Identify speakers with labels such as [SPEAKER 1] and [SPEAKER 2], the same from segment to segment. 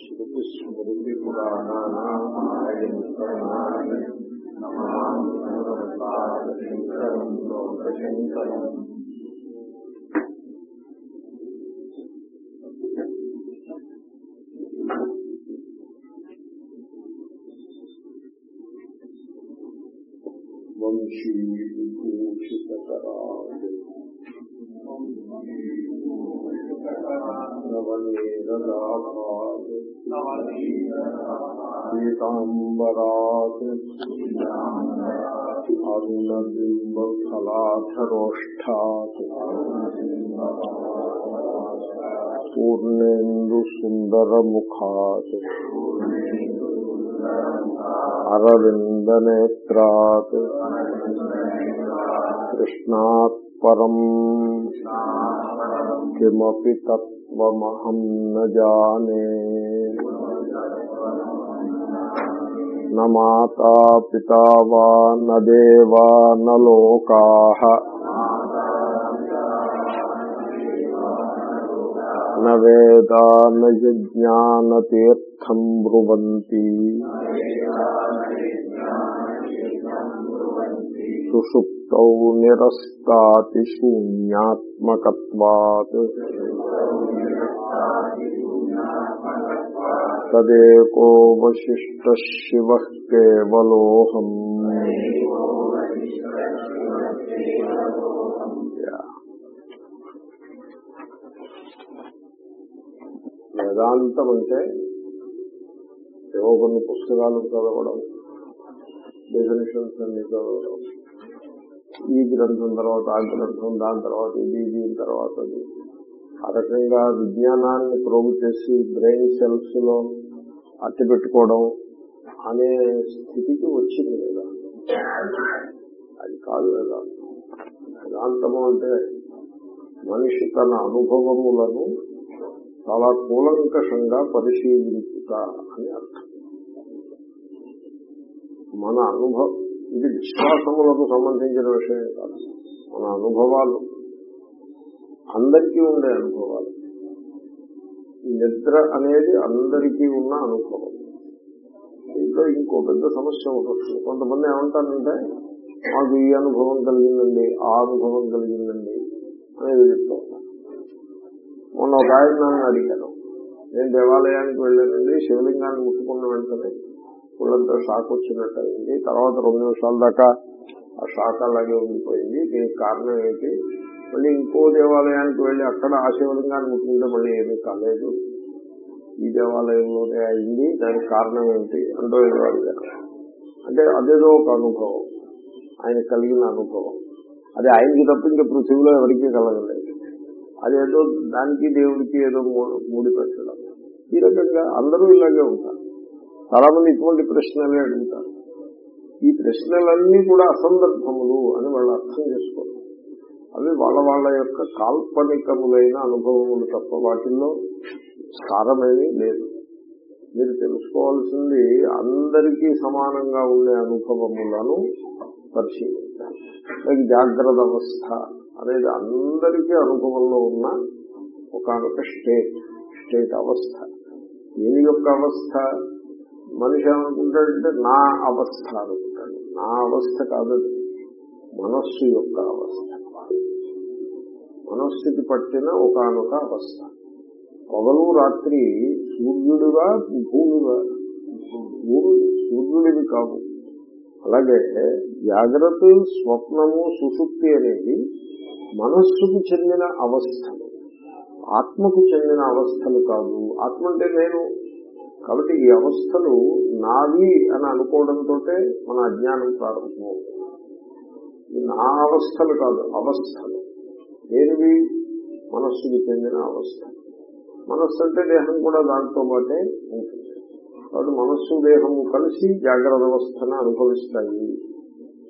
[SPEAKER 1] శృతి స్మృతి పురాణానాయణాయ వంశీ పూషితకరా నవనీరదాభాతీతాంబరాత్ అరుణబింబఫలాధరోష్ఠాత్ పూర్ణేందు అరవిందనేత్రాత్ కృష్ణాత్ పరం కిమపి తత్వమహం న జానే న మాతా పితా వా న దేవా న లోకాః న వేదా న యజ్ఞానతీర్థం బ్రువంతి సుషుప్తౌ నిరస్తాతి శూన్యాత్మకత్వాత్. తదేకో వశిష్ట శివ కేవలోహం వేదాంతం అంటే ఏవో కొన్ని పుస్తకాలు చదవడం డెఫినేషన్స్ అన్ని చదవడం. ఈ గ్రంథం తర్వాత ఆ గ్రంథం దాని తర్వాత ఇది దీని తర్వాత అది. ఆ రకంగా విజ్ఞానాన్ని ప్రోగు చేసి బ్రెయిన్ సెల్స్లో అట్టి పెట్టుకోవడం అనే స్థితికి వచ్చింది వేదాంతం అది కాదు వేదాంతం వేదాంతము అంటే మనిషి తన అనుభవములను చాలా కూలంకషంగా పరిశీలించుట అని అర్థం. మన అనుభవం ఇది విశ్వాసములకు సంబంధించిన విషయం కాదు. మన అనుభవాలు అందరికీ ఉండే అనుభవాలు. నిద్ర అనేది అందరికీ ఉన్న అనుభవం. దీంట్లో ఇంకో పెద్ద సమస్య ఉంటుంది కొంతమంది ఏమంటారంటే మాకు ఈ అనుభవం కలిగిందండి ఆ అనుభవం కలిగిందండి అనేది చెప్తా మొన్న ఒక ఆయన నన్ను అడిగాను నేను దేవాలయానికి వెళ్ళానండి శివలింగాన్ని ముట్టుకున్న వెంటనే ఒళ్ళంతా షాక్ వచ్చినట్టు అయింది తర్వాత రెండు నిమిషాల దాకా ఆ షాక్ అలాగే ఉండిపోయింది. దీనికి కారణం ఏంటి? మళ్ళీ ఇంకో దేవాలయానికి వెళ్ళి అక్కడ ఆ శివలింగాన్ని ముట్టుకుంటే మళ్ళీ ఏమీ కాలేదు. ఈ దేవాలయంలోనే అయింది. దానికి కారణం ఏంటి? అంటూ ఏదో అంటే అదేదో ఒక అనుభవం. ఆయన కలిగిన అనుభవం. అది ఆయనకి తప్ప ఇంకా పృథివీలో ఎవరికీ కలగలేదు. అదేదో దానికి దేవుడికి ఏదో మూడి పెట్టడం. ఈ రకంగా అందరూ ఇలాగే ఉంటారు. చాలా మంది ఇటువంటి ప్రశ్నలే అడుగుతారు. ఈ ప్రశ్నలన్నీ కూడా అసందర్భములు అని వాళ్ళు అర్థం చేసుకోరు. అవి వాళ్ళ వాళ్ళ యొక్క కాల్పనికములైన అనుభవములు తప్ప వాటిల్లో సారమేమీ లేదు. మీరు తెలుసుకోవాల్సింది అందరికీ సమానంగా ఉండే అనుభవములను పరిశీలించాలి. లైక్ జాగ్రత్త అవస్థ అనేది అందరికీ అనుభవంలో ఉన్న ఒకనొక స్టేట్ స్టేట్ అవస్థ. దీని యొక్క అవస్థ? మనిషి ఏమనుకుంటాడంటే నా అవస్థ అనుకుంటాడు. నా అవస్థ కాదు మనస్సు యొక్క అవస్థ. మనస్సుకి పట్టిన ఒకనొక అవస్థ. పగలు రాత్రి సూర్యుడుగా భూమిగా. భూమి సూర్యుడివి కావు. అలాగే జాగ్రత్త స్వప్నము సుశుక్తి అనేది మనస్సుకు చెందిన అవస్థలు. ఆత్మకు చెందిన అవస్థలు కాదు ఆత్మ అంటే నేను. కాబట్టి ఈ అవస్థలు నావి అని అనుకోవడంతో మన అజ్ఞానం ప్రారంభమవుతుంది. నా అవస్థలు కాదు అవస్థలు. దేనివి? మనస్సుకి చెందిన అవస్థ. మనస్సు అంటే దేహం కూడా దాంతో పాటే ఉంటుంది. కాబట్టి మనస్సు దేహము కలిసి జాగ్రత్త అవస్థను అనుభవిస్తాయి.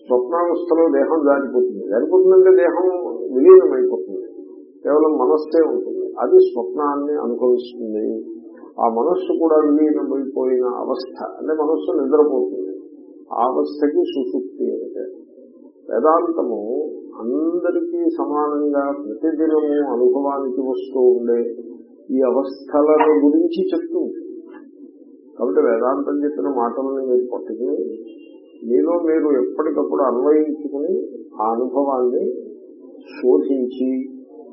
[SPEAKER 1] స్వప్నావస్థలో దేహం జారిపోతుంది. జారిపోతుందంటే దేహం విలీనమైపోతుంది. కేవలం మనస్సే ఉంటుంది. అది స్వప్నాన్ని అనుభవిస్తుంది. ఆ మనస్సు కూడా విలీనమైపోయిన అవస్థ. అంటే మనస్సు నిద్రపోతుంది. ఆ అవస్థకి సుశుక్తి అంటే వేదాంతము అందరికీ సమానంగా ప్రతిదినము అనుభవానికి వస్తూ ఉండే ఈ అవస్థల గురించి చెప్తుంది. కాబట్టి వేదాంతం చెప్పిన మాటలను మీరు పట్టుకుని మీలో మీరు ఎప్పటికప్పుడు అన్వయించుకుని ఆ అనుభవాన్ని శోధించి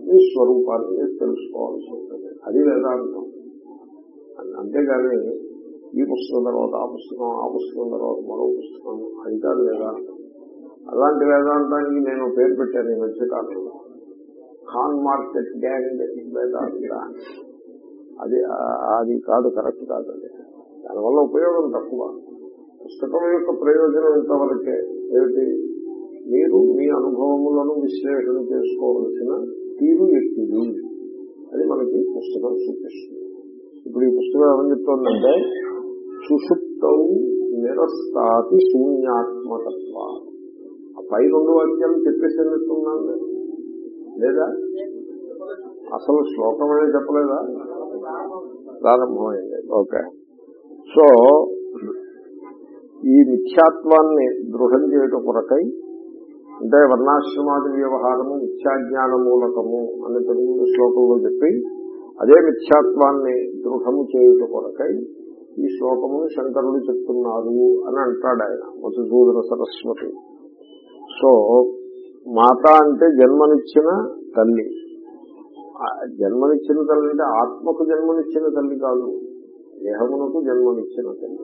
[SPEAKER 1] మీ స్వరూపాన్ని మీరు తెలుసుకోవాల్సి ఉంటుంది. అది వేదాంతం. అంతేగాని ఈ పుస్తకం తర్వాత ఆ పుస్తకం ఆ పుస్తకం తర్వాత మరో పుస్తకం అది కాదు లేదా అలాంటి వేదాంతానికి నేను పేరు పెట్టాను ఈ మధ్యకాలంలో ఖాన్ మార్కెట్ గ్యాంగ్ వేదాంత. అది అది కాదు కరెక్ట్ కాదు అది. దానివల్ల ఉపయోగం తక్కువ. పుస్తకం యొక్క ప్రయోజనం ఇంతవరకే. ఏమిటి? మీరు మీ అనుభవములను విశ్లేషణ చేసుకోవలసిన తీరు ఎక్కిది అది మనకి పుస్తకం చూపిస్తుంది ఇప్పుడు ఈ పుస్తకం ఏమని చెప్తోందంటే సుషుప్తం నిరస్తాతి శూన్యాత్మకత్వ. ఆ పై రెండు వాక్యాలు చెప్పేసేటట్టున్నాను నేను లేదా? అసలు శ్లోకమే చెప్పలేదా? ప్రారంభమైంది. ఓకే. సో ఈ మిథ్యాత్వాన్ని దృఢం చేయటం కొరకై అంటే వర్ణాశ్రమాది వ్యవహారము మిథ్యాజ్ఞాన మూలకము అనే తెలుగు శ్లోకంలో చెప్పి అదే మిథ్యాత్వాన్ని దృఢము చేయుట కొరకై ఈ శ్లోకమును శంకరుడు చెప్తున్నారు అని అంటాడు ఆయన మధుసూదన సరస్వతి. సో మాత అంటే జన్మనిచ్చిన తల్లి. జన్మనిచ్చిన తల్లి అంటే ఆత్మకు జన్మనిచ్చిన తల్లి కాదు దేహమునకు జన్మనిచ్చిన తల్లి.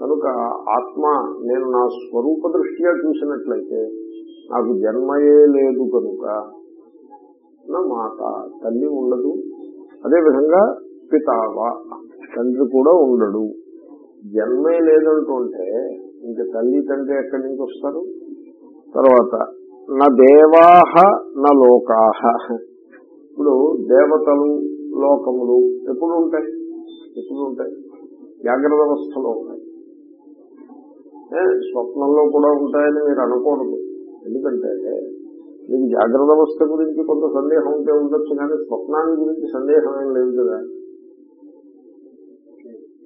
[SPEAKER 1] కనుక ఆత్మ నేను నా స్వరూప దృష్ట్యా చూసినట్లయితే నాకు జన్మయే లేదు కనుక నా మాత తల్లి ఉండదు అదేవిధంగా పితావా తండ్రి కూడా ఉండడు. జన్మే లేదంటుంటే ఇంక తల్లి తండ్రి ఎక్కడి నుంచి వస్తారు? తర్వాత నా దేవాహ నా లోకాహ. ఇప్పుడు దేవతలు లోకములు ఎప్పుడు ఉంటాయి? ఎప్పుడు ఉంటాయి? జాగ్రత్త అవస్థలో ఉంటాయి. స్వప్నంలో కూడా ఉంటాయని మీరు అనకూడదు ఎందుకంటే మీకు జాగ్రత్త అవస్థ గురించి కొంత సందేహం ఉంటే ఉండొచ్చు కానీ స్వప్నాన్ని గురించి సందేహం ఏం లేదు కదా.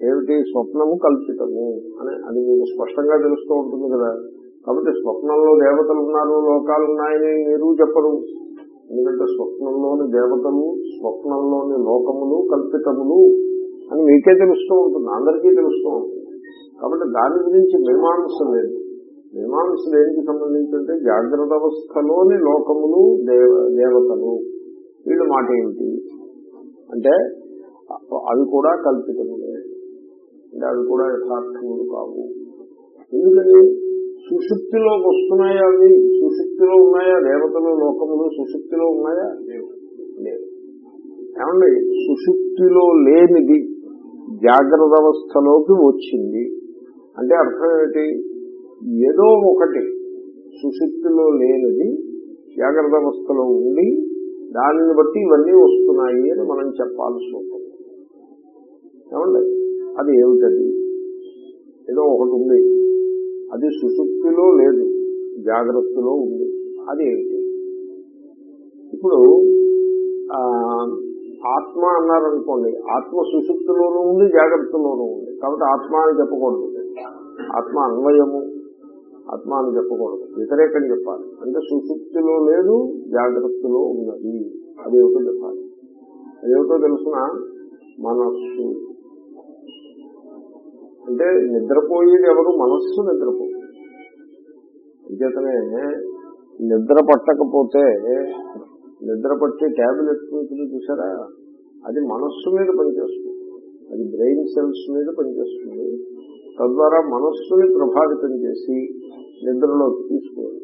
[SPEAKER 1] ఏమిటి? స్వప్నము కల్పితము అని అది మీకు స్పష్టంగా తెలుస్తూ ఉంటుంది కదా. కాబట్టి స్వప్నంలో దేవతలు ఉన్నారు లోకాలు ఉన్నాయని మీరు చెప్పరు. ఎందుకంటే స్వప్నంలోని దేవతలు స్వప్నంలోని లోకములు కల్పితములు అని మీకే తెలుస్తూ ఉంటుంది అందరికీ తెలుస్తూ ఉంటుంది. కాబట్టి దాని గురించి మీమాంస లేదు. మీమాంస దేనికి సంబంధించి జాగ్రత్త అవస్థలోని లోకములు దేవ దేవతలు. వీళ్ళు మాట ఏమిటి? అంటే అవి కూడా కల్పితములే. అంటే అవి కూడా యథార్థములు కావు. ఎందుకని? సుశుక్తిలోకి వస్తున్నాయా అవి? సుశుక్తిలో ఉన్నాయా దేవతలు లోకములు? సుశుక్తిలో ఉన్నాయా? లేవు. ఏమండి? సుశుక్తిలో లేనిది జాగ్రత్త అవస్థలోకి వచ్చింది. అంటే అర్థం ఏమిటి? ఏదో ఒకటి సుశుక్తిలో లేనిది జాగ్రత్త అవస్థలో ఉండి దానిని బట్టి ఇవన్నీ వస్తున్నాయి అని మనం చెప్పాల్సి ఉంటుంది. ఏమండి? అది ఏమిటది? ఏదో ఒకటి ఉంది. అది సుశుక్తిలో లేదు జాగ్రత్తలో ఉంది. అది ఏమిటి? ఇప్పుడు ఆత్మ అన్నారనుకోండి ఆత్మ సుశుక్తిలోనూ ఉంది జాగ్రత్తలోనూ ఉంది. కాబట్టి ఆత్మ అని చెప్పకూడదు. ఆత్మ అన్వయము ఆత్మ అని చెప్పకూడదు. వ్యతిరేకం చెప్పాలి. అంటే సుశుక్తిలో లేదు జాగ్రత్తలో ఉన్నది. అదేమిటో చెప్పాలి. అదేమిటో తెలుసిన? మనస్సు. అంటే నిద్రపోయేది ఎవరు? మనస్సు నిద్రపోతుంది అంచేతనే నిద్ర పట్టకపోతే నిద్ర పట్టే ట్యాబ్లెట్ ఉంటుంది చూసారా? అది మనస్సు మీద పనిచేస్తుంది. అది బ్రెయిన్ సెల్స్ మీద పనిచేస్తుంది. తద్వారా మనస్సుని ప్రభావితం చేసి నిద్రలోకి తీసుకోవాలి.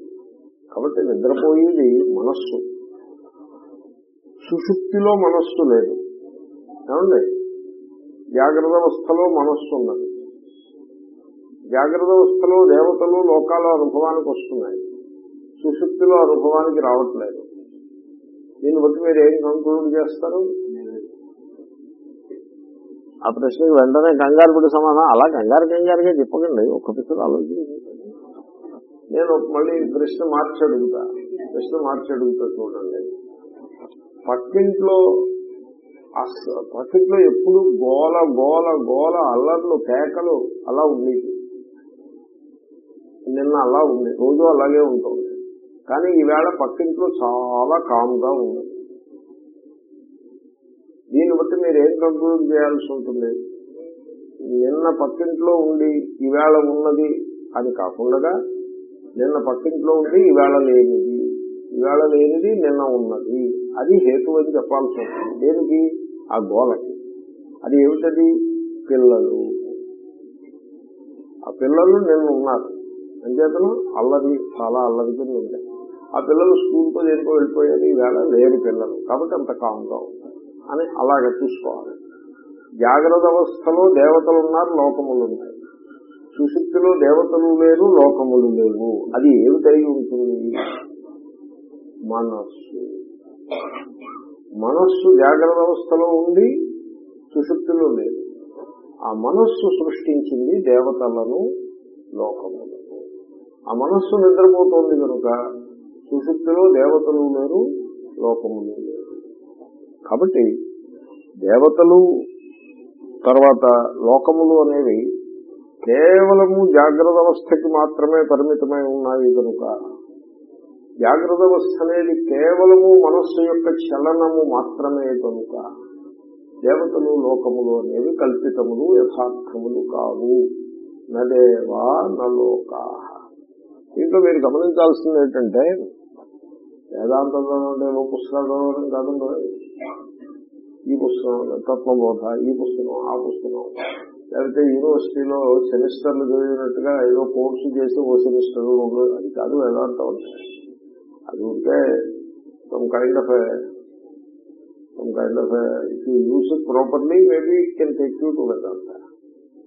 [SPEAKER 1] కాబట్టి నిద్రపోయేది మనస్సు. సుషుప్తిలో మనస్సు లేదు. ఏమండి? జాగ్రత్త అవస్థలో మనస్సు ఉన్నది. జాగ్రత్త అవస్థలో దేవతలు లోకాలు అనుభవానికి వస్తున్నాయి. సుశుక్తిలో అనుభవానికి రావట్లేదు. దీన్ని బట్టి మీరు ఏం కంక్లూడ్ చేస్తారు? ఆ ప్రశ్నకి వెంటనే కంగారు పడి సమాధానం. అలా కంగారు కంగారుగా చెప్పకండి ఒక్క పిల్లలు ఆలోచించండి. నేను మళ్ళీ ప్రశ్న మార్చి అడుగుతా. ప్రశ్న మార్చి అడుగుతా చూడండి. పక్కింట్లో పక్కింట్లో ఎప్పుడు గోల గోల గోల అల్లర్లు కేకలు అలా ఉండేది నిన్న అలా ఉంది రోజు అలాగే ఉంటుంది. కానీ ఈవేళ పక్కింట్లో చాలా కామ్గా ఉంది. ఏం కంక్లూడ్ చేయాల్సి ఉంటుంది? నిన్న పక్కింట్లో ఉండి ఈవేళ ఉన్నది అని కాకుండా నిన్న పక్కింట్లో ఉండి ఈవేళ లేనిది ఈవేళ లేనిది నిన్న ఉన్నది. అది హేతు అని చెప్పాల్సి ఉంటుంది దేనికి? ఆ గోలకి. అది ఏమిటది? పిల్లలు. ఆ పిల్లలు నిన్న ఉన్నారు. అంచేతను అల్లరి చాలా అల్లరి కింద ఉంది. ఆ పిల్లలు స్కూల్కో దేనికో వెళ్ళిపోయారు ఈవేళ లేరు పిల్లలు. కాబట్టి అంత కామ్గా ఉంది. అని అలాగ చూసుకోవాలి. జాగ్రత్త అవస్థలో దేవతలు ఉన్నారు లోకములు ఉన్నాయి. సుశుక్తిలో దేవతలు లేరు లోకములు లేవు. అది ఏమి కలిగి ఉంటుంది? మనస్సు. మనస్సు జాగ్రత్త అవస్థలో ఉండి సుశుద్ధిలో లేదు. ఆ మనస్సు సృష్టించింది దేవతలను లోకములను ఆ మనస్సు నిద్రపోతోంది కనుక సుశుక్తిలో దేవతలు లేరు లోకములు లేరు కాబట్టి దేవతలు తర్వాత లోకములు అనేవి కేవలము జాగ్రత్త అవస్థకి మాత్రమే పరిమితమై ఉన్నాయి కనుక జాగ్రత్త అవస్థ అనేది కేవలము మనస్సు యొక్క చలనము మాత్రమే కనుక దేవతలు లోకములు అనేవి కల్పితములు యథార్థములు కావు. నదేవా నలోకా దీంట్లో మీరు గమనించాల్సింది ఏంటంటే వేదాంతంలో ఉండే పుస్తకాలు చదవడం కాదండి. ఈ పుస్తకం తత్వబోధ ఈ పుస్తకం ఆ పుస్తకం. లేకపోతే యూనివర్సిటీలో సెమిస్టర్లు చదివినట్టుగా ఏదో కోర్సు చేసి ఓ సెమిస్టర్ రెండు అది కాదు వేదాంతం అంటే అది ఉంటే some kind of some kind of if you use it properly maybe it can take you to Vedanta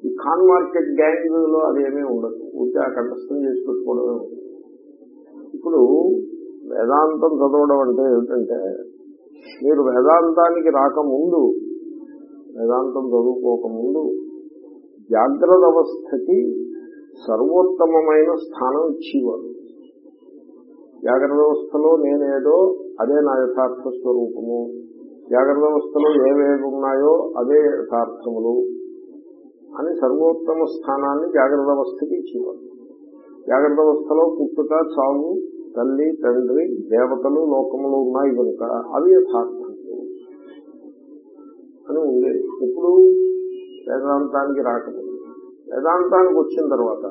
[SPEAKER 1] ఈ ఖాన్ మార్కెట్ గ్యాంగ్లో అదేమీ ఉండదు. ఉంటే ఆ కంఠస్థం చేసి పెట్టుకోవడమే ఉంటుంది ఇప్పుడు వేదాంతం చదవడం అంటే ఏమిటంటే మీరు వేదాంతానికి రాకముందు వేదాంతం చదువుకోకముందు జాగ్రత్త అవస్థకి సర్వోత్తమమైన స్థానం ఇచ్చేవారు. జాగ్రత్త వ్యవస్థలో నేనేదో అదే నా యథార్థ స్వరూపము. జాగ్రత్త వ్యవస్థలో ఏవేవి ఉన్నాయో అదే యథార్థములు అని సర్వోత్తమ స్థానాన్ని జాగ్రత్త అవస్థకి ఇచ్చేవారు. జాగ్రత్త అవస్థలో పుట్టుక చావు తల్లి తండ్రి దేవతలు లోకములు ఉన్నాయి కనుక అవి యథార్థములు అని ఉంది ఇప్పుడు వేదాంతానికి రాకముందు. వేదాంతానికి వచ్చిన తర్వాత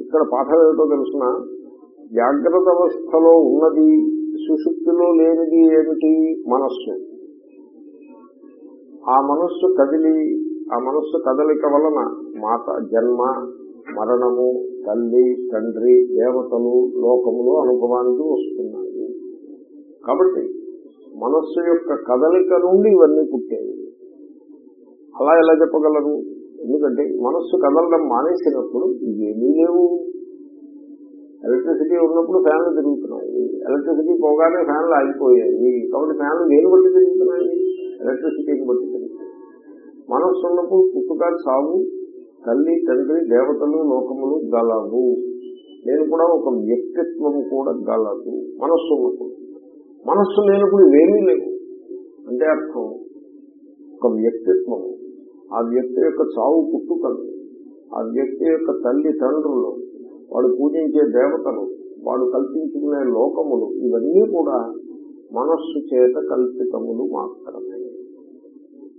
[SPEAKER 1] ఇక్కడ పాఠం ఏమిటో తెలుసిన? జాగ్రత్త అవస్థలో ఉన్నది సుశుక్తిలో లేనిది ఏమిటి? మనస్సు. ఆ మనస్సు కదిలి ఆ మనస్సు కదలిక వలన మాత జన్మ మరణము తల్లి తండ్రి దేవతలు లోకములు అనుభవానికి వస్తున్నాయి. కాబట్టి మనస్సు యొక్క కదలిక నుండి ఇవన్నీ పుట్టేవి. అలా ఎలా చెప్పగలరు ఎందుకంటే మనస్సు కదలడం మానేసినప్పుడు ఇవేమీ లేవు. ఎలక్ట్రిసిటీ ఉన్నప్పుడు ఫ్యాన్లు తిరుగుతున్నాయి. ఎలక్ట్రిసిటీ పోగానే ఫ్యాన్లు ఆగిపోయాయి. కాబట్టి ఫ్యాన్లు దేని బట్టి తిరుగుతున్నాయి? ఎలక్ట్రిసిటీని బట్టి తిరుగుతున్నాయి మనస్సు ఉన్నప్పుడు పుట్టుక చావు తల్లి తండ్రి దేవతలు లోకములు గలవు. నేను కూడా ఒక వ్యక్తిత్వం కూడా గలదు. మనస్సు ఉన్నప్పుడు. మనస్సు లేనప్పుడు ఇవేమీ లేవు. అంటే అర్థం ఒక వ్యక్తిత్వం ఆ వ్యక్తి యొక్క చావు పుట్టుకలు. ఆ వ్యక్తి యొక్క తల్లి తండ్రులు వాడు పూజించే దేవతలు వాడు కల్పించుకునే లోకములు ఇవన్నీ కూడా మనస్సు చేత కల్పితములు మాత్రమే.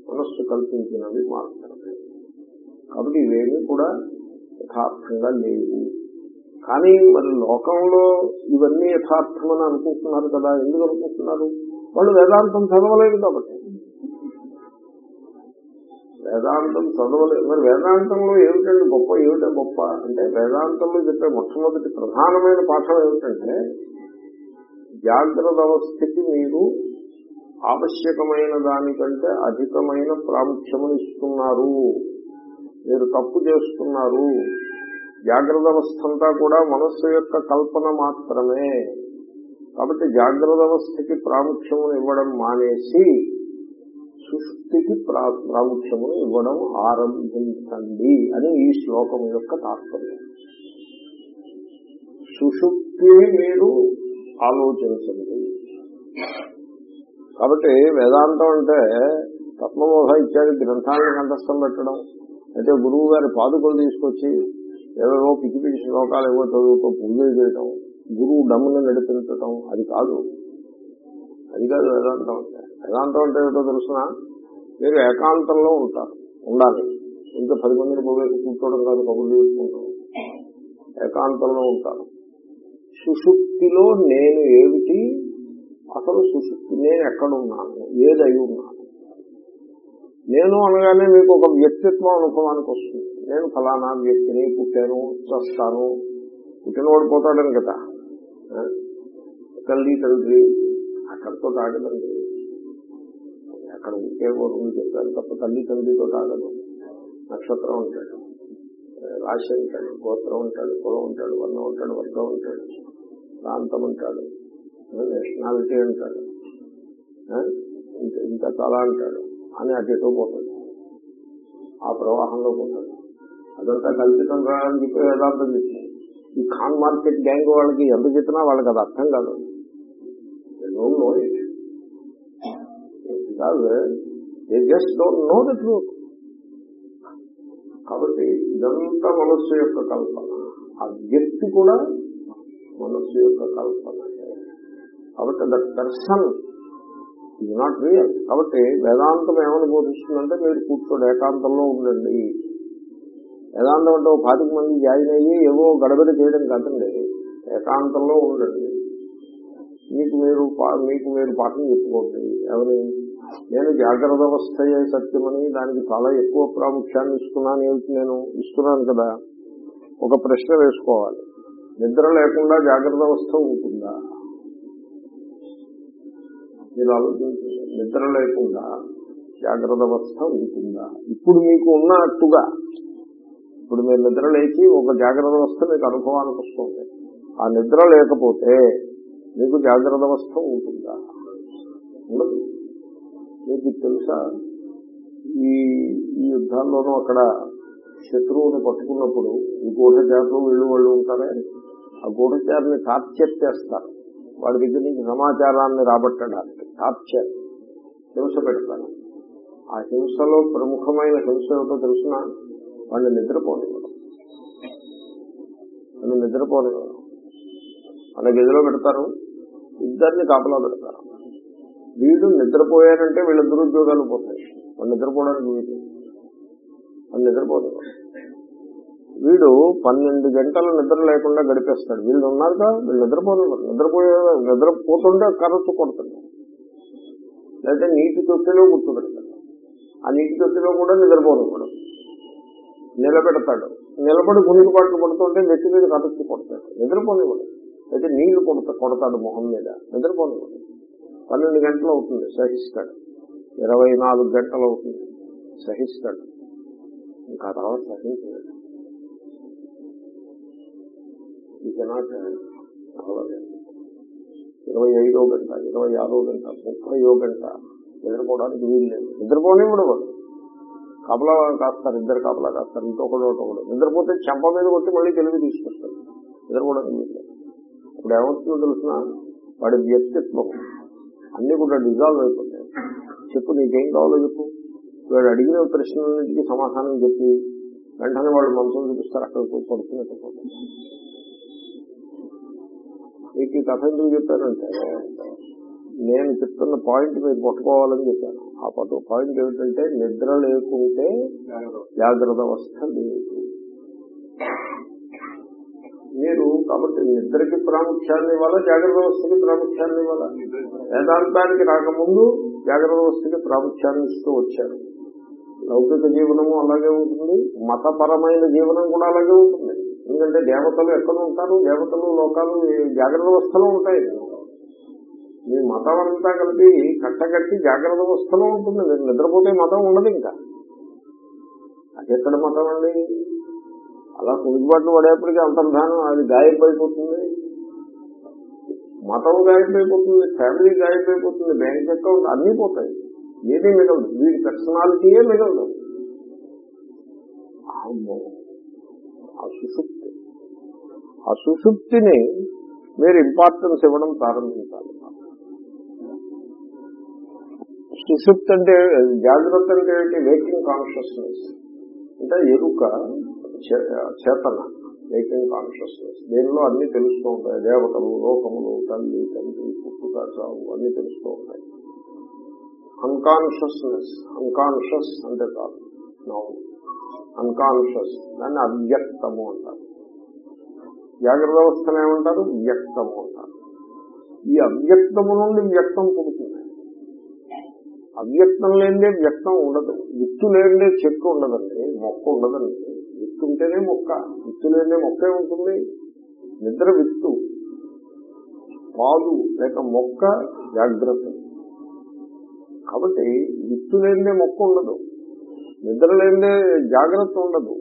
[SPEAKER 1] మనస్సు కల్పించినవి మాత్రమే. కాబట్టి ఇవేమీ కూడా యథార్థంగా లేవు. కానీ మరి లోకంలో ఇవన్నీ యథార్థమని అనుకుంటున్నారు కదా ఎందుకు అనుకుంటున్నారు? వాళ్ళు వేదాంతం చదవలేదు కాబట్టి. వేదాంతం చదవలేదు మరి వేదాంతంలో ఏమిటండి గొప్ప ఏమిటే గొప్ప? అంటే వేదాంతంలో చెప్పే మొట్టమొదటి ప్రధానమైన పాఠం ఏమిటంటే జాగ్రత్త అవస్థకి మీరు ఆవశ్యకమైన దానికంటే అధికమైన ప్రాముఖ్యము ఇస్తున్నారు మీరు తప్పు చేస్తున్నారు. జాగ్రత్త అవస్థ అంతా కూడా మనస్సు యొక్క కల్పన మాత్రమే. కాబట్టి జాగ్రత్త అవస్థకి ప్రాముఖ్యమును ఇవ్వడం మానేసి సుష్టికి ప్రాముఖ్యమును ఇవ్వడం ఆరంభించండి అని ఈ శ్లోకం యొక్క తాత్పర్యం. సుషుప్తిని మీరు ఆలోచించండి. కాబట్టి వేదాంతం అంటే తత్వబోధ ఇత్యాది గ్రంథాలను కంఠస్థం పెట్టడం. అయితే గురువు గారి పాదుకలు తీసుకొచ్చి ఏవేవో పిచ్చి పిచ్చి శ్లోకాలు ఏవో చదువుతో పూజలు చేయటం గురువు డమ్మును నడిపించటం అది కాదు. అది కాదు వేదాంతం అంటే. వేదాంతం అంటే ఏమిటో తెలుసిన? మీరు ఏకాంతంలో ఉంటారు ఉండాలి. ఇంకా పది మందిని పోగేసి కూర్చోవడం కాదు కబుర్లు చేసుకుంటాం ఏకాంతంలో ఉంటారు. సుషుప్తిలో నేను ఏమిటి? అసలు సుషుప్తి నేను ఎక్కడ ఉన్నాను ఏదై ఉన్నాను? నేను అనగానే మీకు ఒక వ్యక్తిత్వం అనుభవానికి వస్తుంది. నేను ఫలానా వ్యక్తిని పుట్టాను చస్తాను పుట్టినవాడు పోతాడని కదా. తల్లి తండ్రి అక్కడితో ఆడదండి అక్కడ ఉంటే రెండు చెప్పాను తప్ప తల్లి తండ్రితో ఆడదు నక్షత్రం ఉంటాడు. రాశి ఉంటాడు గోత్రం ఉంటాడు కులం ఉంటాడు వర్ణం ఉంటాడు వర్గం ఉంటాడు ప్రాంతం ఉంటాడు నేషనాలిటీ అంటాడు. ఇంకా- ఇంకా చాలా అంటాడు. అని అటు పోతాడు. ఆ ప్రవాహంలో పోతాడు. అదంతా కల్పితం రా చెప్పి వేదాంతం చెప్పింది. ఈ ఖాన్ మార్కెట్ గ్యాంగ్ వాళ్ళకి ఎంత చెప్పినా వాళ్ళకి అది అర్థం కాదు. Don't know it they just don't know the truth కాబట్టి ఇదంతా మనస్సు యొక్క కల్పన. ఆ వ్యక్తి కూడా మనస్సు యొక్క కల్పన. కాబట్టి దట్ పర్సన్ ఇది నాట్ రియల్ కాబట్టి వేదాంతం ఏమని బోధిస్తుందంటే మీరు కూర్చోండి ఏకాంతంలో ఉండండి. వేదాంతం అంటే ఒక పాతిక మంది జాయిన్ అయ్యి ఏవో గడబడి చేయడం కాదండి. ఏకాంతంలో ఉండండి. మీకు మీరు పా- మీకు మీరు పాఠం చెప్పుకోండి. ఎవరి నేను జాగ్రత్త అవస్థయే సత్యమని దానికి చాలా ఎక్కువ ప్రాముఖ్యాన్ని ఇస్తున్నాను ఏమిటి నేను ఇస్తున్నాను కదా. ఒక ప్రశ్న వేసుకోవాలి. నిద్ర లేకుండా జాగ్రత్త అవస్థ ఉంటుందా? మీరు ఆలోచించండి. నిద్ర లేకుండా జాగ్రత్త అవస్థ ఉంటుందా? ఇప్పుడు మీకు ఉన్నట్టుగా ఇప్పుడు మీరు నిద్ర లేచి ఒక జాగ్రత్త అవస్థ మీకు అనుభవానికి వస్తుంది. ఆ నిద్ర లేకపోతే మీకు జాగ్రత్త అవస్థ ఉంటుందా? ఉండదు. మీకు తెలుసా? ఈ ఈ యుద్ధాల్లోనూ అక్కడ శత్రువుని పట్టుకున్నప్పుడు ఈ గూఢచారులు వీళ్ళు వాళ్ళు ఉంటారే? ఆ గూఢచారిని టార్చర్ చేస్తారు. వాడి దగ్గర నుంచి సమాచారాన్ని రాబట్టడానికి టార్చర్ హింస పెడతాను. ఆ హింసలో ప్రముఖమైన హింస ఏమిటో తెలిసిన వాడిని నిద్రపోనివ్వడం. వాడిని నిద్రపోనివ్వడం. వాళ్ళ గదిలో పెడతారు ఇద్దరిని కాపలా పెడతారు. వీడు నిద్రపోయారంటే వీళ్ళ ఉద్యోగాలు పోతాయి. వాళ్ళు నిద్రపోవడానికి వీడు వాళ్ళు నిద్రపోతాడు వీడు పన్నెండు గంటల నిద్ర లేకుండా గడిపేస్తాడు. వీళ్ళు ఉన్నారుగా వీళ్ళు నిద్రపోతున్నారు నిద్రపోయే నిద్రపోతుంటే కరచు కొడుతుంది. లేకపోతే నీటి తొట్టిలో కూర్చోబెడతాడు ఆ నీటి తొట్టిలో కూడా నిద్రపోతున్నాడు నిలబెడతాడు. నిలబడి గుండెలు పాటలు పడుతుంటే నెత్తి మీద కరచు కొడతాడు. నిద్రపోనివ్వడు అయితే నీళ్ళు కొడతా కొడతాడు మొహం మీద. నిద్రపోనివ్వడు పన్నెండు గంటలు అవుతుంది సహిస్తాడు. ఇరవై నాలుగు గంటలు అవుతుంది సహిస్తాడు. ఇంకా తర్వాత సహించలేడు. ఈ కెనాట్ ఇరవై ఐదో గంట ఇరవై ఆరో గంట ముప్పయో గంట నిద్రపోవడానికి వీలు లేదు. నిద్రపోనివ్వడు వాడు కాపలా కాస్తారు ఇద్దరు కాపలా కాస్తారు ఇంకొకడు ఒకడు నిద్రపోతే చెంప మీద కొట్టి మళ్ళీ తెలివి తీసుకొస్తారు. నిద్రపోవడానికి వీలు లేదు. ఇప్పుడు ఏమవుతుందో తెలిసిన వాడి వ్యక్తిత్వం. అన్ని కూడా డిజాల్వ్ అయిపోతాయి. చెప్పు నీకేం కావాలో చెప్పు. వీడు అడిగిన ప్రశ్నలన్నింటికి సమాధానం చెప్పి వెంటనే వాళ్ళు మనసులు చూపిస్తారు అక్కడ పడుతున్నట్టు మీకు ఈ కథ ఎందుకు చెప్పానంటే నేను చెప్తున్న పాయింట్ మీరు పట్టుకోవాలని చెప్పాను. ఆ పట్టు పాయింట్ ఏమిటంటే నిద్ర లేకుంటే జాగ్రత్త అవస్థ లేదు. మీరు కాబట్టి నిద్రకి ప్రాముఖ్యాన్ని ఇవ్వాలా జాగ్రత్త అవస్థకి ప్రాముఖ్యాన్ని ఇవ్వాలా? వేదాంతానికి రాకముందు జాగ్రత్త అవస్థకి ప్రాముఖ్యాన్ని ఇస్తూ వచ్చారు. లౌకిక జీవనము అలాగే ఉంటుంది మతపరమైన జీవనం కూడా అలాగే ఉంటుంది. ఎందుకంటే దేవతలు ఎక్కడ ఉంటారు దేవతలు లోకాలు జాగ్రత్త అవస్థలో ఉంటాయి మీ మతం అంతా కలిపి కట్టగట్టి జాగ్రత్త అవస్థలో ఉంటుంది మీరు నిద్రపోతే మతం ఉండదు ఇంకా అది ఎక్కడ మతం అండి అలా కుదుబాట్లు పడేప్పటికీ అంతర్ధానం అది గాయపడిపోతుంది మతం గాయపడిపోతుంది ఫ్యామిలీ గాయపడిపోతుంది బ్యాంక్ అకౌంట్ అన్నీ పోతాయి ఏది మిగలదు వీడి పర్సనాలిటీయే మిగలదు అమ్మో ఆ సుషుప్తి ఆ సుషుప్తిని మీరు ఇంపార్టెన్స్ ఇవ్వడం ప్రారంభించాలి. సుషుప్తి అంటే జాగ్రత్త అంటే వేకింగ్ కాన్షియస్నెస్ అంటే ఎరుక చే- చేతన మేకింగ్ కాన్షియస్నెస్ దీనిలో అన్ని తెలుస్తూ ఉంటాయి. దేవతలు లోకములు తల్లి తండ్రి పుట్టుక చావు అన్ని తెలుస్తూ ఉంటాయి. అన్కాన్షియస్నెస్ అన్కాన్షియస్ అంటే కాదు. నా అన్కాన్షియస్ దాన్ని అవ్యక్తము అంటారు. జాగ్రత్త వ్యవస్థను ఏమంటారు వ్యక్తము అంటారు ఈ అవ్యక్తము నుండి వ్యక్తం పుడుతుంది. అవ్యక్తం లేనిదే వ్యక్తం ఉండదు. విత్తు లేనిదే చెక్కు ఉండదండి. మొక్క ఉండదండి. విత్తు ఉంటేనే మొక్క. విత్తు లేనిదే మొక్కే ఉంటుంది. నిద్ర విత్తు. పాదు లేక మొక్క జాగ్రత్త. కాబట్టి విత్తు లేనిదే మొక్క ఉండదు. నిద్ర లేనిదే జాగ్రత్త ఉండదు.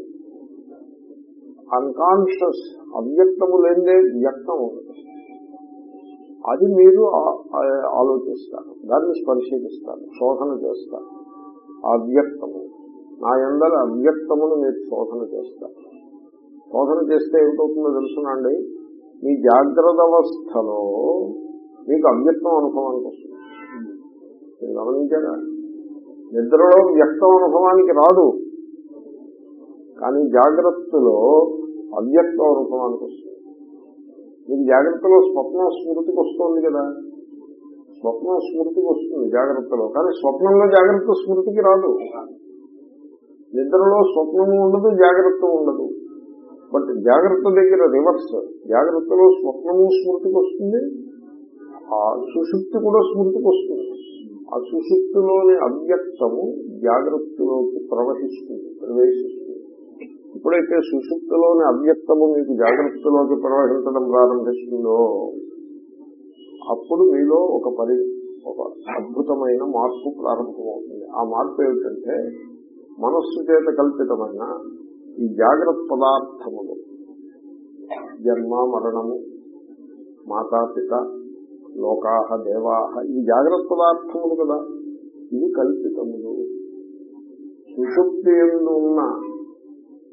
[SPEAKER 1] అన్కాన్షియస్ అవ్యక్తము లేనిదే వ్యక్తం అది మీరు ఆలోచిస్తారు దాన్ని పరిశీలిస్తారు శోధన చేస్తారు. అవ్యక్తము. నా ఎందల అవ్యక్తమును మీరు శోధన చేస్తారు. శోధన చేస్తే ఏమిటవుతుందో తెలుసునండి? మీ జాగ్రత్త అవస్థలో మీకు అవ్యక్తం అనుభవానికి వస్తుంది. మీరు గమనించారా? నిద్రలో వ్యక్తం అనుభవానికి రాదు. కానీ జాగ్రత్తలో అవ్యక్తం అనుభవానికి వస్తుంది మీకు జాగ్రత్తలో స్వప్న స్మృతికి వస్తుంది కదా. స్వప్న స్మృతికి వస్తుంది జాగ్రత్తలో. కానీ స్వప్నంలో జాగ్రత్త స్మృతికి రాదు. నిద్రలో స్వప్నము ఉండదు జాగ్రత్త ఉండదు. బట్ జాగ్రత్త దగ్గర రివర్స్ జాగ్రత్తలో స్వప్నము స్మృతికి వస్తుంది. ఆ సుషుప్తి కూడా స్మృతికి వస్తుంది. ఆ సుషుప్తిలోని అవ్యక్తము జాగ్రత్తలోకి ప్రవహిస్తుంది ప్రవేశిస్తుంది. ఎప్పుడైతే సుషుప్తిలోని అవ్యక్తము మీకు జాగ్రత్తలోకి ప్రవహించడం ప్రారంభిస్తుందో అప్పుడు మీలో ఒక పరి ఒక అద్భుతమైన మార్పు ప్రారంభమవుతుంది. ఆ మార్పు ఏమిటంటే మనస్సు చేత కల్పితమైన ఈ జాగ్రత్త పదార్థములు జన్మ మరణము మాతాపిత లోకాహ దేవాహ ఈ జాగ్రత్త పదార్థములు కదా. ఇవి కల్పితములు. సుషుప్తి ఉన్న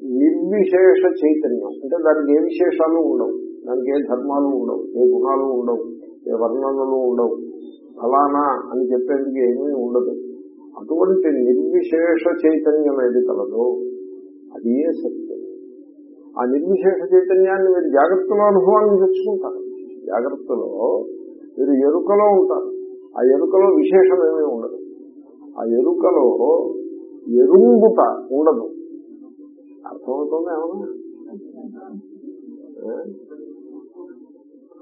[SPEAKER 1] నిర్విశేష చైతన్యం. అంటే దానికి ఏ విశేషాలు ఉండవు. దానికి ఏ ధర్మాలు ఉండవు. ఏ గుణాలు ఉండవు. ఏ వర్ణనలు ఉండవు. ఫలానా అని చెప్పేందుకు ఏమీ ఉండదు. అటువంటి నిర్విశేష చైతన్యం ఏది కలదో అది ఏ సత్యం. ఆ నిర్విశేష చైతన్యాన్ని మీరు జాగ్రత్తలో అనుభవాన్ని తెచ్చుకుంటారు. జాగ్రత్తలో మీరు ఎరుకలో ఉంటారు. ఆ ఎరుకలో విశేషం ఏమీ ఉండదు. ఆ ఎరుకలో ఎరుంగుట ఉండదు. అర్థమవుతుంది ఏమన్నా?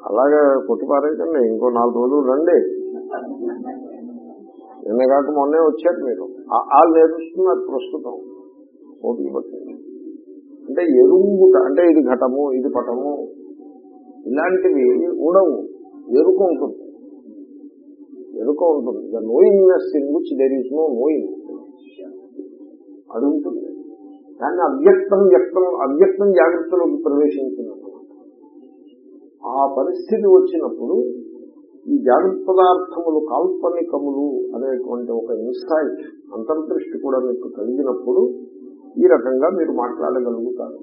[SPEAKER 1] అలాగే కొట్టిపారేయకండి ఇంకో నాలుగు రోజులు రండి. నిన్న కాక మొన్నే వచ్చారు మీరు. ఆ- వాళ్ళు నేర్చుకున్నారు ప్రస్తుతం. ఓపిక పట్టింది అంటే ఎరుంగుట అంటే ఇది ఘటము ఇది పటము ఇలాంటివి ఉండవు. ఎరుక ఉంటుంది. ఎరుక ఉంటుంది. The knowingness in which there is no knowing అది ఉంటుంది. కానీ అవ్యక్తం వ్యక్తం అవ్యక్తం జాగ్రత్తలోకి ప్రవేశించింది ఆ పరిస్థితి వచ్చినప్పుడు ఈ జాగ్రత్త పదార్థములు కాల్పనికములు అనేటువంటి ఒక ఇన్సైట్ అంతర్దృష్టి కూడా మీకు కలిగినప్పుడు ఈ రకంగా మీరు మాట్లాడగలుగుతారు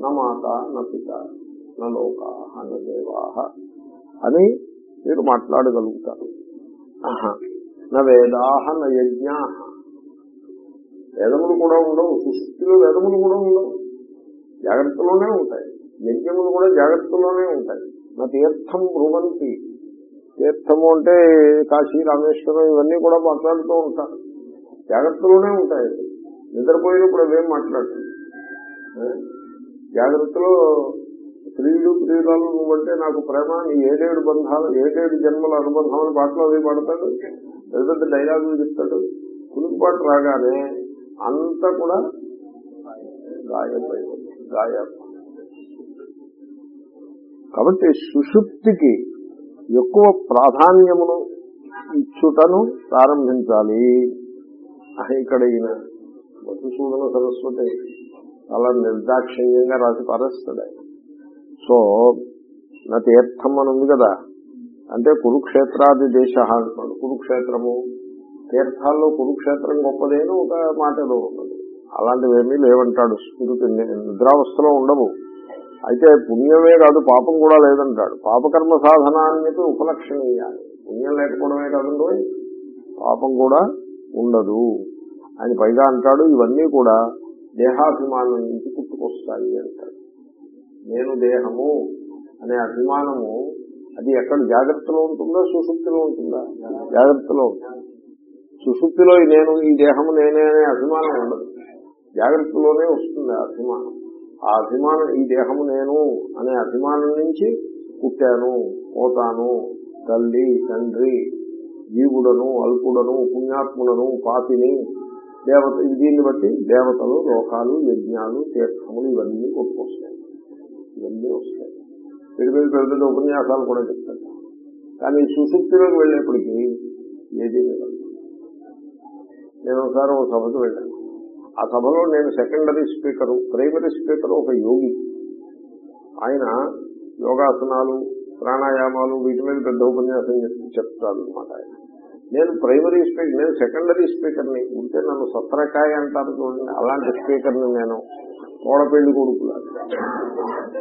[SPEAKER 1] నా మాత నా పిత నా లోకా నా దేవాహ అని మీరు మాట్లాడగలుగుతారు ఆహా. నా వేదాహ నా యజ్ఞాహ వేదములు కూడా ఉండవు. సుస్థితిలో వేదములు కూడా ఉండవు. జాగ్రత్తలోనే ఉంటాయి. యజ్ఞములు కూడా జాగ్రత్తలోనే ఉంటాయి. నా తీర్థం భ్రువంతి. తీర్థము అంటే కాశీ రామేశ్వరం ఇవన్నీ కూడా మాట్లాడుతూ ఉంటారు. జాగ్రత్తలోనే ఉంటాయి. నిద్రపోయినప్పుడు అవేం మాట్లాడుతుంది జాగ్రత్తలో స్త్రీలు ప్రియురాలు నువ్వంటే నాకు ప్రేమ నీ ఏడేడు బంధాలు ఏడేడు జన్మల అనుబంధం అని పాటలు అవి పాడతాడు. పెద్ద పెద్ద డైలాగులు చెప్తాడు. కులుకుపాటు రాగానే అంతా కూడా గాయపై గాయ కాబట్టి సుషుప్తికి ఎక్కువ ప్రాధాన్యమును ఇచ్చుటను ప్రారంభించాలి. ఇక్కడ ఈయన మధుసూదన సరస్వతి చాలా నిర్దాక్షిణ్యంగా రాసి పారేస్తాడు. ఆయన సో నా తీర్థం అని ఉంది కదా. అంటే కురుక్షేత్రాది దేశ అంటున్నాడు కురుక్షేత్రము తీర్థాల్లో కురుక్షేత్రం గొప్పదేను ఒక మాట ఏదో ఉన్నది అలాంటివి ఏమీ లేవంటాడు స్మృతి నిద్రావస్థలో ఉండవు. అయితే పుణ్యమే కాదు పాపం కూడా లేదంటాడు. పాపకర్మ సాధనానికి ఉపలక్షణీయాలి పుణ్యం లేకపోవడమే కాదండో పాపం కూడా ఉండదు అని పైగా అంటాడు. ఇవన్నీ కూడా దేహాభిమానం నుంచి పుట్టుకొస్తాయి అంటాడు. నేను దేహము అనే అభిమానము అది ఎక్కడ జాగ్రత్తలో ఉంటుందా సుశుక్తిలో ఉంటుందా? జాగ్రత్తలో ఉంటుంది? సుశుప్తిలో నేను ఈ దేహము నేనే అనే అభిమానం ఉండదు. జాగ్రత్తలోనే వస్తుంది ఆ అభిమానం. ఆ అభిమానం ఈ దేహము నేను అనే అభిమానం నుంచి పుట్టాను పోతాను. తల్లి తండ్రి జీవుడను అల్పుడను పుణ్యాత్ముడను పాపిని దేవత దీన్ని బట్టి దేవతలు లోకాలు యజ్ఞాలు తీర్థములు ఇవన్నీ కొట్టుకొస్తాయి. ఇవన్నీ వస్తాయి. పెద్ద పెద్ద పెద్ద ఉపన్యాసాలు కూడా చెప్తాను కానీ సుశుక్తిలోకి వెళ్ళేప్పటికీ ఏదీ లేదు నేను ఒకసారి ఒక సభకు వెళ్ళాను. ఆ సభలో నేను సెకండరీ స్పీకర్ ప్రైమరీ స్పీకర్ ఒక యోగి. ఆయన యోగాసనాలు ప్రాణాయామాలు వీటి మీద పెద్ద ఉపన్యాసం చెప్- చెప్తారు అనమాట ఆయన. నేను ప్రైమరీ స్పీకర్ నేను సెకండరీ స్పీకర్ని ఉంటే నన్ను సత్రకాయ అంటారు చూడండి అలాంటి స్పీకర్ని నేను కోడపెళ్ళి కొడుకులా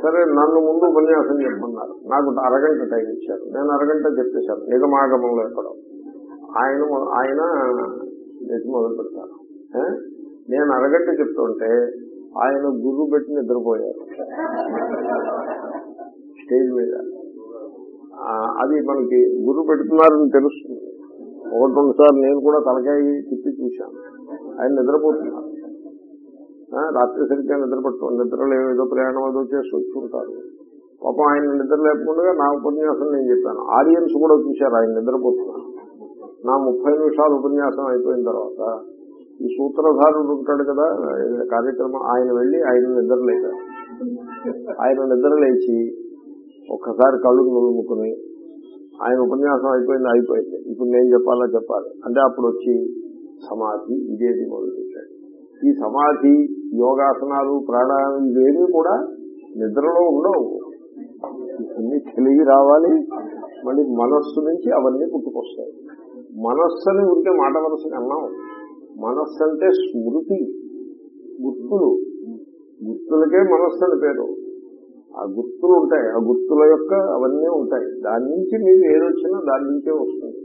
[SPEAKER 1] సరే నన్ను ముందు ఉపన్యాసం చెప్పమన్నారు. నాకు అరగంట టైం ఇచ్చారు. నేను అరగంట చెప్పేశాను. నిగమాగమంలో ఎక్కడం. ఆయన ఆయన లేచి మొదలు పెడతాను. నేను అరగంట చెప్తుంటే ఆయన గుర్రు పెట్టి నిద్రపోయారు. స్టేజ్ మీద. అది మనకి గుర్రు పెడుతున్నారని తెలుస్తుంది. ఒకటి రెండు సార్లు నేను కూడా తలకాయ తిప్పి చూశాను. ఆయన నిద్రపోతున్నారు. రాత్రి సరిగ్గా నిద్ర నిద్రలో ఏదో ప్రయాణం ఏదో చేసి వచ్చి ఉంటారు. పాపం ఆయన నిద్ర లేకుండా నా ఉపన్యాసం నేను చెప్పాను. ఆడియన్స్ కూడా చూశారు ఆయన నిద్రపోతున్నారు. నా ముప్పై నిమిషాలు ఉపన్యాసం అయిపోయిన తర్వాత ఈ సూత్రధారుడు ఉంటాడు కదా కార్యక్రమం ఆయన వెళ్ళి ఆయన నిద్రలేచారు ఆయన నిద్ర లేచి ఒక్కసారి కళ్ళు నులుముకుని ఆయన ఉపన్యాసం అయిపోయింది అయిపోయింది. ఇప్పుడు నేను చెప్పాలా చెప్పాలి. అంటే అప్పుడు వచ్చి సమాధి ఇదేది మొదలుపెట్టాడు. ఈ సమాధి యోగాసనాలు ప్రాణాయామం ఇవేమీ కూడా నిద్రలో ఉండవు. ఇవన్నీ తెలివి రావాలి మళ్ళీ మనస్సు నుంచి అవన్నీ పుట్టుకొస్తాయి. మనస్సు అని ఉంటే మాట వరుసగా అన్నాం. మనస్సు అంటే స్మృతి. గుర్తులు. గుర్తులకే మనస్సు అని పేరు. ఆ గుర్తులు ఉంటాయి. ఆ గుర్తుల యొక్క అవన్నీ ఉంటాయి. దాని నుంచి మీరు ఏదొచ్చినా దాని నుంచే వస్తుంది.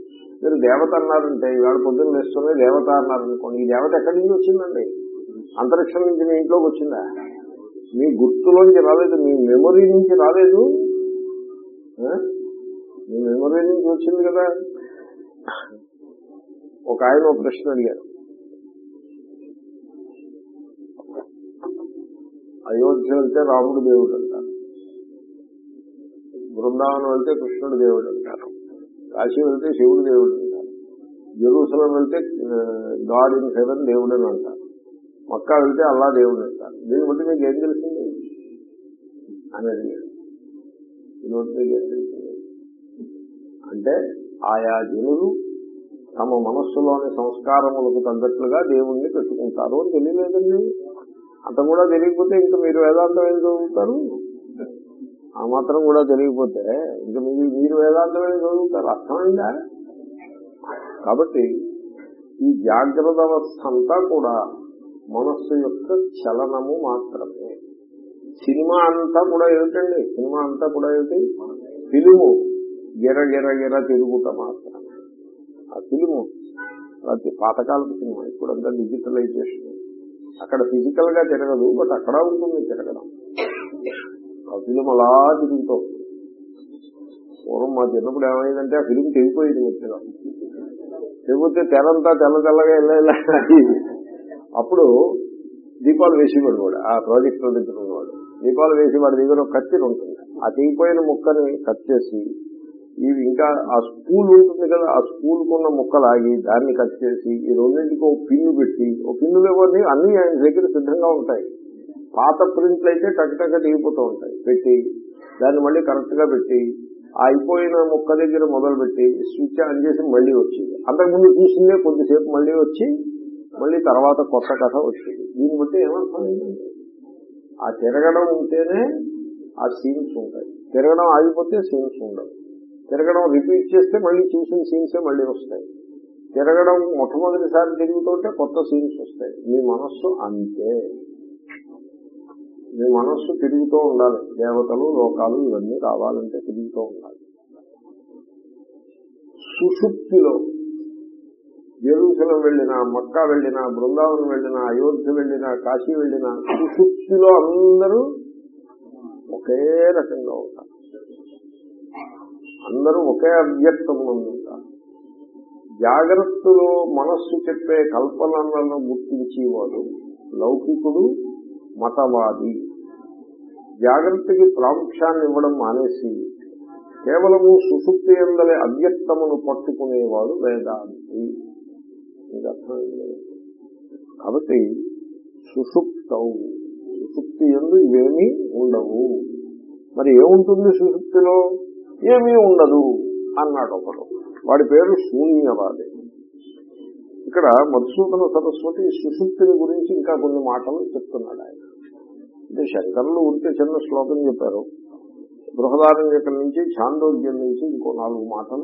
[SPEAKER 1] మీరు దేవత అన్నారంటే ఇవాళ పొద్దున్న వేస్తున్న దేవత అన్నారనుకోండి ఈ దేవత ఎక్కడి నుంచి వచ్చిందండి? అంతరిక్షం నుంచి మీ ఇంట్లోకి వచ్చిందా? మీ గుర్తులోంచి రాలేదు మీ మెమొరీ నుంచి రాలేదు? మీ మెమొరీ నుంచి వచ్చింది కదా. ఒక ఆయన ఒక ప్రశ్న అడిగారు. అయోధ్య వెళ్తే రాముడు దేవుడు అంటారు. బృందావనం వెళ్తే కృష్ణుడు దేవుడు అంటారు. కాశీ వెళ్తే శివుడు దేవుడు అంటారు. జెరూసలం వెళ్తే గాడ్ ఇన్ హెవెన్ దేవుడు అని అంటారు. మక్కా వెళ్తే అల్లా దేవుడు అంటారు. దీన్ని బట్టి మీకు ఏం తెలిసింది? అని అడిగాడు దీన్ని బట్టి మీకు ఏం తెలిసింది? అంటే ఆయా జనులు తమ మనస్సులోని సంస్కారములకు తగ్గట్లుగా దేవుణ్ణి పెట్టుకుంటారు అని తెలియలేదండి. అంత కూడా తెలియకపోతే ఇంకా మీరు వేదాంతం ఏం చదువుతారు? ఆ మాత్రం కూడా తెలియకపోతే ఇంకా మీరు మీరు వేదాంతం ఏం చదువుతారు? అర్థమైందా? కాబట్టి ఈ జాగ్రత్త అవస్థ అంతా కూడా మనస్సు యొక్క చలనము మాత్రమే. సినిమా అంతా కూడా ఏమిటండి? సినిమా అంతా కూడా ఏమిటి? ఫిలిము. ఎర గిర ఎర తిరుగుట మాత్రమే. ఆ ఫిలిము అది పాతకాలపు సినిమా ఇప్పుడంతా డిజిటలైజేషన్. అక్కడ ఫిజికల్గా తిరగదు బట్ అక్కడ ఉంటుంది తిరగడం. ఆ ఫిలిం అలా తిరుగుతూ పూర్వం మా చిన్నప్పుడు ఏమైందంటే ఆ ఫిలిం తెగిపోయింది ముఖ్యంగా తెగిపోతే తెరంతా తెల్ల తెల్లగా వెళ్ళేలా అప్పుడు దీపాలు వేసేవాడు వాడు ఆ ప్రాజెక్ట్ దగ్గర ఉన్నవాడు దీపాలు వేసి వాడి దగ్గర కత్తిరి ఉంటుంది. ఆ తెగిపోయిన ముక్కని కట్ చేసి ఇవి ఇంకా ఆ స్కూల్ ఉంటుంది కదా ఆ స్కూల్ కున్న ముక్కలు ఆగి దాన్ని కట్ చేసి ఈ రెండింటికి ఒక పిన్ను పెట్టి ఒక పిన్ను లేవని అన్ని ఆయన దగ్గర సిద్ధంగా ఉంటాయి. పాత ప్రింట్లు అయితే టక్ టక్ దిగిపోతూ ఉంటాయి. పెట్టి దాన్ని మళ్ళీ కరెక్ట్గా పెట్టి అయిపోయిన ముక్క దగ్గర మొదలు పెట్టి స్విచ్ ఆన్ చేసి మళ్ళీ వచ్చింది. అంతకుముందు చూసిందే కొద్దిసేపు మళ్ళీ వచ్చి మళ్ళీ తర్వాత కొత్త కథ వచ్చింది. దీన్ని బట్టి ఏమర్థమైందండి ఆ తిరగడం ఉంటేనే ఆ సీన్స్ ఉంటాయి. తిరగడం ఆగిపోతే సీన్స్ ఉండవు. తిరగడం రిపీట్ చేస్తే మళ్ళీ చూసిన సీన్సే మళ్ళీ వస్తాయి. తిరగడం మొట్టమొదటిసారి తిరుగుతుంటే కొత్త సీన్స్ వస్తాయి. మీ మనస్సు అంతే. మీ మనస్సు తిరుగుతూ ఉండాలి. దేవతలు లోకాలు ఇవన్నీ రావాలంటే తిరుగుతూ ఉండాలి. సుషుప్తిలో జెరూసలం వెళ్ళినా మక్కా వెళ్ళినా బృందావనం వెళ్ళినా అయోధ్య వెళ్ళినా కాశీ వెళ్ళినా సుషుప్తిలో అందరూ ఒకే రకంగా ఉంటారు. అందరూ ఒకే అవ్యక్తం ఉంటారు. జాగ్రత్తలో మనస్సు చెప్పే కల్పనలను గుర్తించేవాడు లౌకికుడు మతవాది. జాగ్రత్తకి ప్రాముఖ్యాన్ని ఇవ్వడం మానేసి కేవలము సుషుప్తి ఎందలే అవ్యక్తమును పట్టుకునేవాడు వేదాంతి. మీకు అర్థమైంది కాబట్టి సుషుప్తవు సుషుప్తి ఎందు ఇవేమీ ఉండవు. మరి ఏముంటుంది సుషుప్తిలో? ఏమీ ఉండదు అన్నాడు ఒకడు. వాడి పేరు శూన్యవాది. ఇక్కడ మధుసూదన సరస్వతి సుశుక్తిని గురించి ఇంకా కొన్ని మాటలు చెప్తున్నాడు ఆయన. అంటే శంకరులు ఉంటే చిన్న శ్లోకం చెప్పారు. బృహదారణ్యకం నుంచి చాందోగ్యం నుంచి ఇంకో నాలుగు మాటలు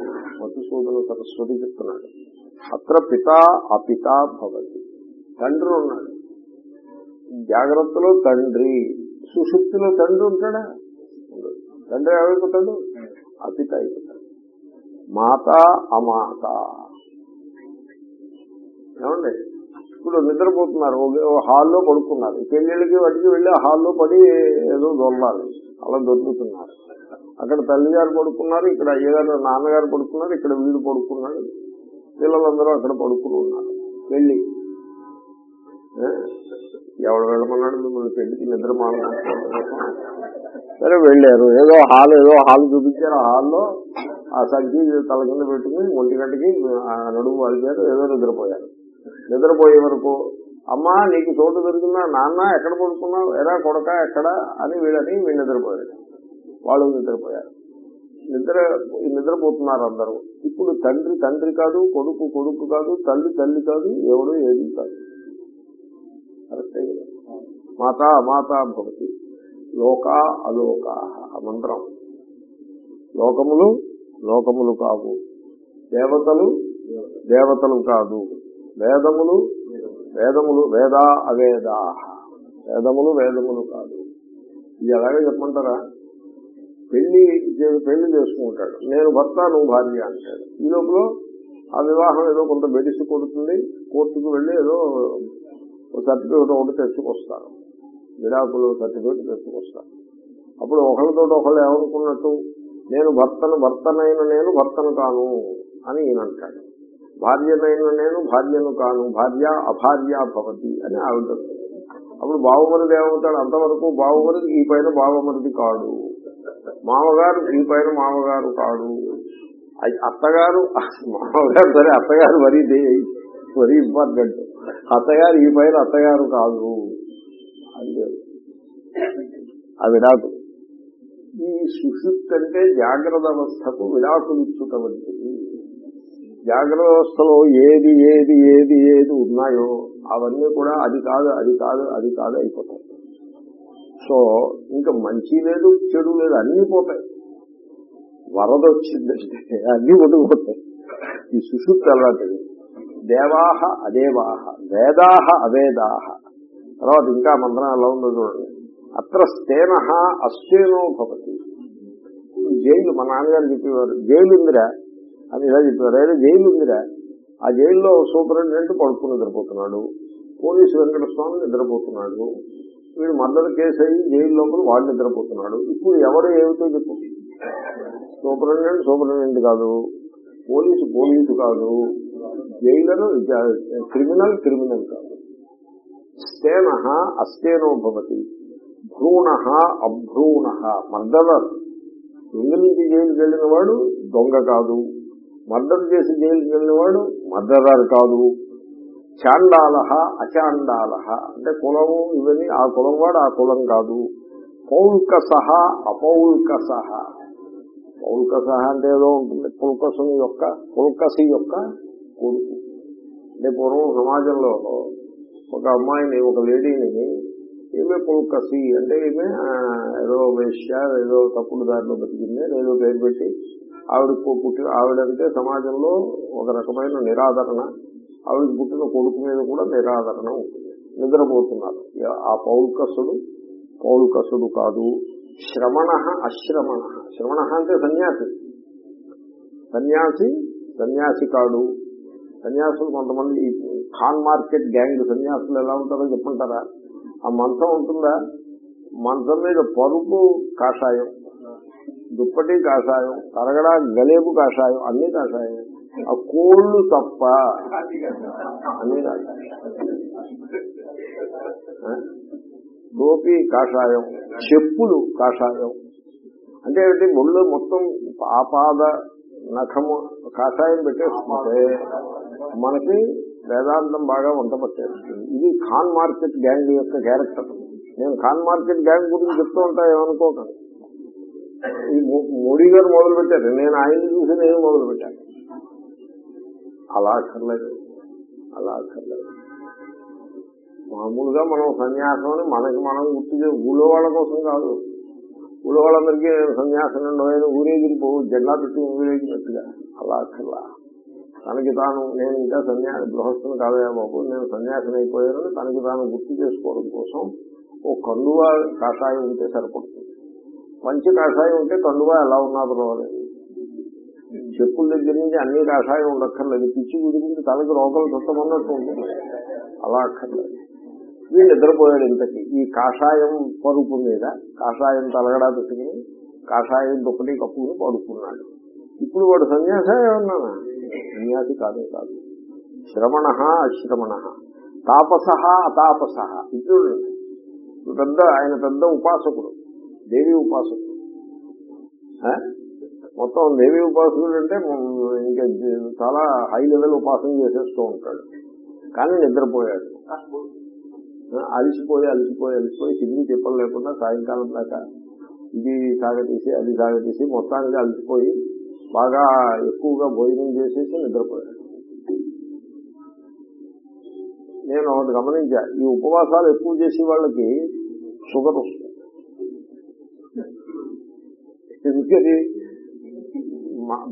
[SPEAKER 1] మధుసూదన సరస్వతి చెప్తున్నాడు. అత్ర పిత అపిత భవతి. తండ్రి ఉన్నాడు. జాగ్రత్తలో తండ్రి. సుశుక్తిలో తండ్రి ఉంటాడా? ఉండడు. తండ్రి ఏమైపోతాడు అపిత మాత అమాత. ఏమండి? ఇప్పుడు నిద్రపోతున్నారు. హాల్లో పడుకున్నారు. పెళ్ళిళ్ళకి వాటికి వెళ్ళి హాల్లో పడి ఏదో దొల్లాలి. అలా దొరుకుతున్నారు అక్కడ తల్లిగారు పడుకున్నారు ఇక్కడ అయ్యగారు నాన్నగారు పడుకున్నారు ఇక్కడ వీడు పడుకున్నాడు. పిల్లలందరూ అక్కడ పడుకుని ఉన్నారు. వెళ్ళి ఎవడు వెళ్ళమన్నాడు? మిమ్మల్ని పెళ్ళికి నిద్ర మానుకుంటున్నారు సరే వెళ్ళారు. ఏదో హాల్ ఏదో హాల్ చూపించారు. ఆ హాల్లో ఆ సంచి తల కింద పెట్టుకుని ఒంటి గంటకి నడుము వాలిపారు ఏదో నిద్రపోయారు. నిద్రపోయే వరకు అమ్మా నీకు చోటు దొరికిందా? నాన్న ఎక్కడ పడుకున్నావు? ఎరా కొడక ఎక్కడ? అని వీళ్ళని వీళ్ళు నిద్రపోయారు. వాళ్ళు నిద్రపోయారు. నిద్ర ఈ నిద్రపోతున్నారు అందరూ. ఇప్పుడు తండ్రి తండ్రి కాదు కొడుకు కొడుకు కాదు తల్లి తల్లి కాదు ఎవడు ఏది కాదు. కరెక్టే మాతా మాత భవతి లోక అలోకా మంత్రం. లోకములు లోకములు కావు. దేవతలు దేవతలు కాదు. వేదములు వేదములు వేదా అవేదా. వేదములు వేదములు కాదు. ఇది ఎలాగే చెప్పమంటారా? పెళ్ళి పెళ్ళి చేసుకుంటాడు. నేను భర్త నువ్వు భార్య అంటాడు. ఈ లోపల ఆ వివాహం ఏదో కొంత బెడిసి కొడుతుంది. కోర్టుకు వెళ్ళి ఏదో సర్టిఫికేట్ ఒకటి తెచ్చుకొస్తాను. విడాకులు సర్టిఫికేట్ తెచ్చుకొస్తారు అప్పుడు ఒకరితో ఒకళ్ళు ఏమనుకున్నట్టు నేను భర్తను భర్తనైన నేను భర్తను కాను అని ఈయన అంటాడు. భార్యనైన నేను భార్యను కాను భార్య అభార్య భవతి అని ఆవిడ అప్పుడు బావమరిది ఏమవుతాడు అంతవరకు బావమరిది ఈ పైన బావమరిది కాడు. మామగారు ఈ పైన మామగారు కాడు. అత్తగారు మామగారు సరే అత్తగారు మరీ వరీ ఇంపార్టెంట్ అత్తగారు ఈ పైన అత్తగారు కాదు. అది లేదు. ఆ విడాకులు ఈ సుషుప్తి అంటే జాగ్రత్త అవస్థకు విడాకులు వంటిది జాగ్రత్త వ్యవస్థలో ఏది ఏది ఏది ఏది ఉన్నాయో అవన్నీ కూడా అది కాదు అది కాదు అది కాదు అయిపోతాయి. సో ఇంకా మంచి లేదు చెడు లేదు అన్ని పోతాయి. వరద వచ్చిందంటే అన్ని కొట్టుకుపోతాయి ఈ సుషుప్తి అలాంటిది దేవాహ అదేవాహ వేదాహ అవేదాహ. తర్వాత ఇంకా మంత్రం ఎలా ఉందో చూడండి. అత్ర స్థేన అస్థేనో భవతి. జైలు మా నాన్నగారు చెప్పేవారు జైలు ఉందిరా అని ఇలా చెప్పేవారు. అయితే జైలు ఉందిరా ఆ జైల్లో సూపరింటెండెంట్ పడుకుని నిద్రపోతున్నాడు పోలీసు వెంకటస్వామి నిద్రపోతున్నాడు వీడు మర్డర్ కేసు అయ్యి జైలు లోపల వాడు నిద్రపోతున్నాడు. ఇప్పుడు ఎవరు ఏమిటో చెప్పు. సూపరింటెండెంట్ సూపరింటెండెంట్ కాదు పోలీసు పోలీసు కాదు జైలరు క్రిమినల్ క్రిమినల్ కాదు. స్థేన అస్థేనో భవతి. భ్రూణ అభ్రూణ. మర్డరర్. దొంగ నుంచి జైలుకి వెళ్ళిన వాడు దొంగ కాదు. మర్డర్ చేసి జైలుకి వెళ్ళిన వాడు మర్డరర్ కాదు. చాండాల అచాండాల అంటే కులము ఇవన్నీ ఆ కులం వాడు ఆ కులం కాదు. పౌల్కస అపౌల్కస. పౌల్కస అంటే ఏదో ఉంటుంది. పుల్కసుని యొక్క పుల్కసి యొక్క కొడుకు. అంటే పూర్వం సమాజంలో ఒక అమ్మాయిని ఒక లేడీని ఏమే పుల్కసి అంటే ఈమె ఏదో వేష్య ఏదో తప్పుడు దారిలో బతికింది ఏదో పేరు పెట్టి ఆవిడ పుట్టి ఆవిడంటే సమాజంలో ఒక రకమైన నిరాదరణ. ఆవిడ పుట్టిన కొడుకు మీద కూడా నిరాదరణ ఉంటుంది. నిద్రపోతున్నారు. ఆ పౌల్కసుడు పౌల్కసుడు కాదు శ్రమణ అశ్రమణ. శ్రమణ అంటే సన్యాసి. సన్యాసి సన్యాసి కాడు సన్యాసులు కొంతమంది ఖాన్ మార్కెట్ గ్యాంగ్ సన్యాసులు ఎలా ఉంటారో చెప్పంటారా? ఆ మంచం ఉంటుందా? మంచం మీద పరుపు కాషాయం దుప్పటి కాషాయం కరగడ గలేబు కాషాయం అన్ని కాషాయం. ఆ కోళ్ళు తప్ప అన్ని కాషాయం. టోపీ కాషాయం చెప్పులు కాషాయం. అంటే ఏంటి? ఒళ్ళు మొత్తం ఆపాద నఖము కాషాయం పెట్టేస్తుంటే మనకి వేదాంతం బాగా వంట పట్టేస్తుంది ఇది ఖాన్ మార్కెట్ గ్యాంగ్ యొక్క క్యారెక్టర్. నేను ఖాన్ మార్కెట్ గ్యాంగ్ గురించి చెప్తూ ఉంటా ఏమనుకోకండి ఈ మోడీ గారు మొదలు పెట్టారు నేను ఆయన చూసి నేను మొదలు పెట్టాను అలా అక్కర్లేదు. అలా అక్కర్లేదు. మామూలుగా మనం సన్యాసం అని మనకి మనం గుర్తు చే ఊళ్ళో వాళ్ళ కోసం కాదు. ఊళ్ళో వాళ్ళందరికీ సన్యాసం నుండి ఊరేగిరిపో జెండా పెట్టి ఊరేగినట్టుగా. అలా అక్కర్లా. తనకి తాను నేను ఇంకా సన్యాస గృహస్థుని కాదయా బాబు నేను సన్యాసం అయిపోయానని తనకి తాను గుర్తు చేసుకోవడం కోసం ఓ కండువా కాషాయం ఉంటే సరిపడుతుంది. మంచి కాషాయం ఉంటే కండువా ఎలా ఉన్నా పర్వాలేదు చెప్పుల దగ్గర నుంచి అన్ని కాషాయం ఉండక్కర్లేదు. పిచ్చి గురించి తనకి రోగాలు చుట్టమన్నట్టు ఉంటుంది. అలా అక్కర్లేదు. వీళ్ళు నిద్రపోయాడు ఇంతకి. ఈ కాషాయం పరుపు మీద కాషాయం తలగడా పెట్టుకుని కాషాయం దుప్పటి కప్పుకుని పడుకున్నాడు. ఇప్పుడు వాడు సన్యాసం ఏమన్నానా? సన్యాసి కాదే కాదు. శ్రవణ అశ్రవణ. తాపస అతాపస. ఇప్పుడు పెద్ద ఆయన పెద్ద ఉపాసకుడు. దేవి ఉపాసకుడు. మొత్తం దేవి ఉపాసకుడు అంటే ఇంకా చాలా హై లెవెల్ ఉపాసన చేసేస్తూ ఉంటాడు. కానీ నిద్రపోయాడు. అలసిపోయి అలసిపోయి అలసిపోయి తిరిగి తిప్పలు లేకుండా సాయంకాలం దాకా ఇది సాగతీసి అది సాగతీసి మొత్తానికి అలసిపోయి బాగా ఎక్కువగా భోజనం చేసేసి నిద్రపోయాడు. నేను ఒకటి గమనించా ఈ ఉపవాసాలు ఎక్కువ చేసే వాళ్ళకి షుగర్ వస్తుంది. ఎందుకని?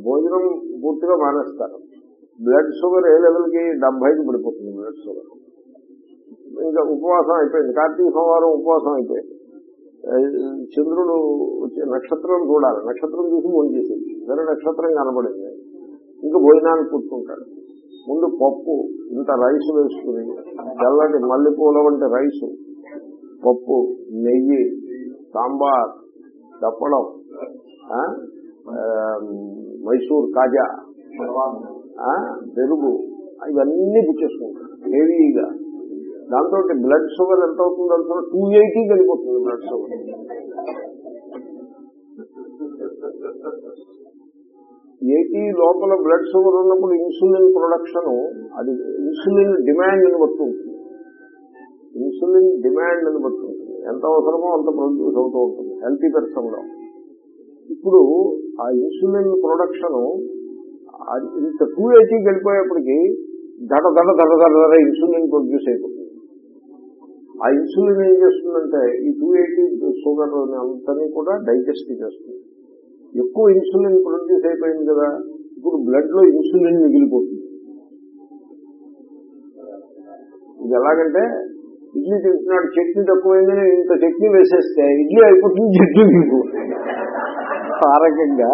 [SPEAKER 1] భోజనం పూర్తిగా మానేస్తారు. బ్లడ్ షుగర్ ఏ లెవెల్కి? డెబ్బైకి పడిపోతుంది బ్లడ్ షుగర్. ఇంకా ఉపవాసం అయిపోయింది. కార్తీక సోమవారం ఉపవాసం అయిపోయింది. చంద్రుడు నక్షత్రం చూడాలి. నక్షత్రం చూసి భోజనం చేసేది సరే నక్షత్రం కనబడింది. ఇంకా భోజనాన్ని కూర్చుంటాడు. ముందు పప్పు ఇంత రైస్ వేసుకుని తెల్లటి మల్లెపూల వంటి రైసు పప్పు నెయ్యి సాంబార్ దప్పడం మైసూర్ కాజా పెరుగు ఇవన్నీ పుచ్చేసుకుంటాడు హెవీగా దాంతో బ్లడ్ షుగర్ ఎంత అవుతుందో తెలుసు టూ ఎయిటీ వెళ్ళిపోతుంది బ్లడ్ షుగర్ ఏటీ లోపల బ్లడ్ షుగర్ ఉన్నప్పుడు ఇన్సులిన్ ప్రొడక్షన్ అది ఇన్సులిన్ డిమాండ్ అని బట్టి ఉంటుంది. ఇన్సులిన్ డిమాండ్ అని బట్టి ఉంటుంది. ఎంత అవసరమో అంత ప్రొడ్యూస్ అవుతూ ఉంటుంది. హెల్తీ పర్సన్లో ఇప్పుడు ఆ ఇన్సులిన్ ప్రొడక్షన్ ఇంత టూ ఎయిటీకి వెళ్ళిపోయేప్పటికి దడ దడ దడ దడ దడ ఇన్సులిన్ ప్రొడ్యూస్ అయిపోతుంది. ఆ ఇన్సులిన్ ఏం చేస్తుందంటే ఈ టూ ఎయిటీ షుగర్ అంతని కూడా డైజెస్ట్ చేస్తుంది. ఎక్కువ ఇన్సులిన్ ప్రొడ్యూస్ అయిపోయింది కదా ఇప్పుడు బ్లడ్లో ఇన్సులిన్ మిగిలిపోతుంది. ఇది ఎలాగంటే ఇడ్లీ తింటున్నాడు చట్నీ తక్కువైందని ఇంత చట్నీ వేసేస్తే ఇడ్లీ అయిపోతుంది చట్నీ మిగిలిపోతుంది ఆ రకంగా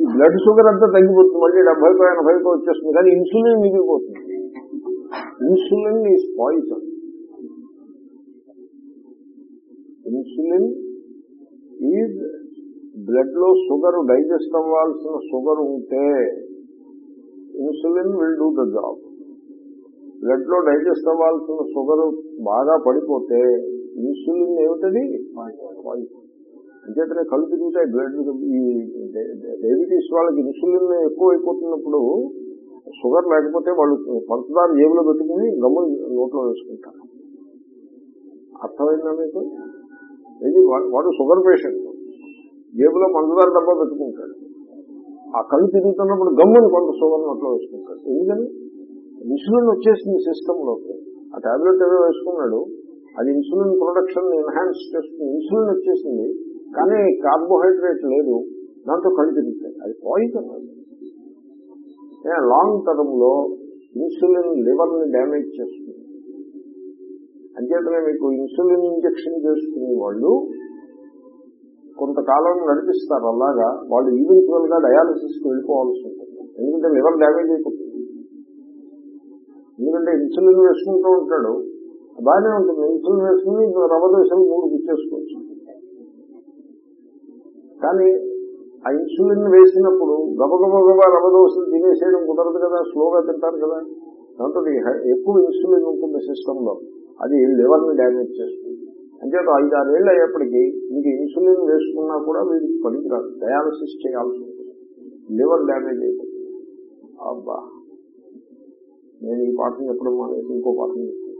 [SPEAKER 1] ఈ బ్లడ్ షుగర్ అంతా తగ్గిపోతుంది మళ్ళీ డెబ్బైకో ఎనభైకో వచ్చేస్తుంది కానీ ఇన్సులిన్ మిగిలిపోతుంది. Insulin is poison. Insulin is బ్లడ్లో షుగర్ డైజెస్ట్ అవ్వాల్సిన షుగర్ ఉంటే insulin will do the job బ్లడ్లో డైజెస్ట్ అవ్వాల్సిన షుగర్ బాగా పడిపోతే ఇన్సులిన్ ఏమిటది? అంచేతనే కళ్ళు తిరుగుతాయి బ్లడ్ ఈ డయాబెటీస్ వాళ్ళకి ఇన్సులిన్ ఎక్కువ అయిపోతున్నప్పుడు షుగర్ లేకపోతే వాళ్ళు పంచదార జేబులో పెట్టుకుని గమ్ముని నోట్లో వేసుకుంటారు. అర్థమైందా మీకు? ఇది వాడు షుగర్ పేషెంట్ జేబులో మందుదారు డబ్బా పెట్టుకుంటాడు. ఆ కళ్ళు తిరుగుతున్నప్పుడు గమ్ముని కొంత షుగర్ అట్లా వేసుకుంటాడు. ఎందుకని? ఇన్సులిన్ వచ్చేసింది సిస్టమ్లోకి ఆ టాబ్లెట్ ఏదో వేసుకున్నాడు. అది ఇన్సులిన్ ప్రొడక్షన్ ఎన్హాన్స్ చేస్తుంది. ఇన్సులిన్ వచ్చేసింది కానీ కార్బోహైడ్రేట్ లేదు. దాంతో కళ్ళు తిరుగుతాయి. అది పాయిజన్ లాంగ్ టర్మ్లో ఇన్సులిన్ లివర్ని డ్యామేజ్ చేస్తుంది. అంచేతనే మీకు ఇన్సులిన్ ఇంజక్షన్ చేసుకునే వాళ్ళు కొంతకాలం నడిపిస్తారు అలాగా. వాళ్ళు ఈవెన్చువల్గా డయాలసిస్కి వెళ్ళిపోవాల్సి ఉంటుంది. ఎందుకంటే లివర్ డ్యామేజ్ అయిపోతుంది. ఎందుకంటే ఇన్సులిన్ వేసుకుంటూ ఉంటాడు. బాగానే ఉంటుంది. ఇన్సులిన్ వేసుకుని రవ దశలు మూడు గుచ్చేసుకోవచ్చు. కానీ ఆ ఇన్సులిన్ వేసినప్పుడు గబగబగబా రవదోసులు తినేసేయడం కుదరదు కదా. స్లోగా తింటారు కదా. దాంతో ఎక్కువ ఇన్సులిన్ ఉంటుంది సిస్టమ్లో అది లివర్ని డ్యామేజ్ చేస్తుంది. అంచేత ఐదారేళ్ళు అయ్యేప్పటికీ మీకు ఇన్సులిన్ వేసుకున్నా కూడా వీడికి పనికిరాదు. డయాలసిస్ చేయాల్సి ఉంటుంది. లివర్ డ్యామేజ్ అయిపోతుంది. అబ్బా! నేను ఈ పాఠం చెప్పడం మానేసి ఇంకో పాఠం చెప్తాను.